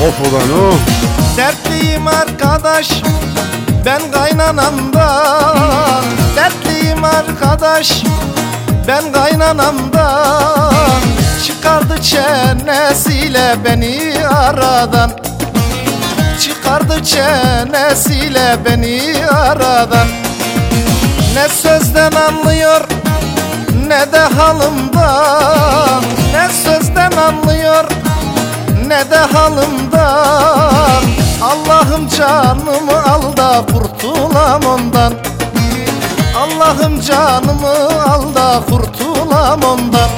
ulan oh. Dertliyim arkadaş ben kaynanamdan Dertliyim arkadaş ben kaynanamdan Çıkardı çenesiyle beni aradan. Çıkardı çenesiyle beni aradan. Ne sözden anlıyor ne de halımdan ne de halımdan. Allah'ım canımı al da kurtulam ondan. Allah'ım canımı al da kurtulam ondan.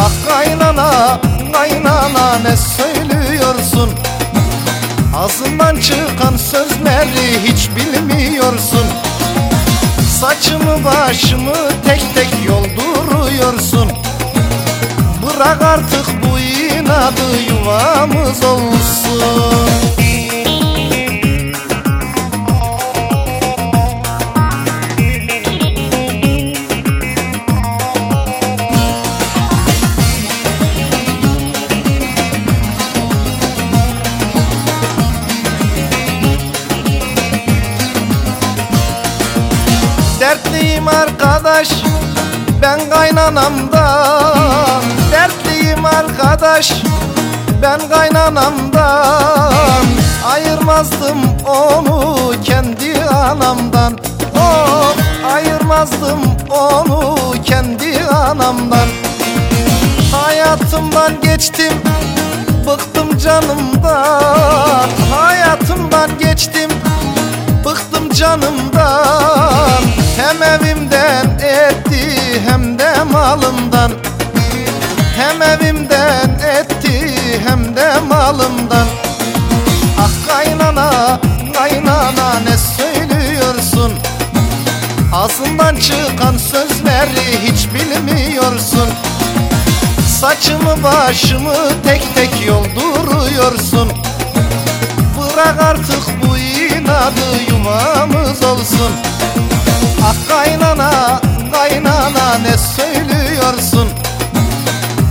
Ah kaynana kaynana ne söylüyorsun? Ağzından çıkan sözleri hiç bilmiyorsun. Saçımı başımı tek tek yolduruyorsun. Bırak artık bu inadı yuvamız olsun. Dertliyim arkadaş ben kaynanamdan Dertliyim arkadaş ben kaynanamdan Ayırmazdım onu kendi anamdan. Oh ayırmazdım onu kendi anamdan. Hayatımdan geçtim bıktım canımdan. Hayatımdan geçtim bıktım canımdan. Hem evimden etti hem de malımdan ne söylüyorsun? Ağzından çıkan sözleri hiç bilmiyorsun. Saçımı başımı tek tek yolduruyorsun. Bırak artık bu inadı yuvamız olsun. Ah kaynana kaynana ne söylüyorsun?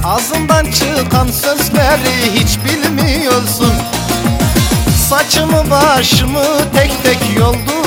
Ağzından çıkan sözleri hiç bilmiyorsun Saçımı başımı tek tek yolduruyorsun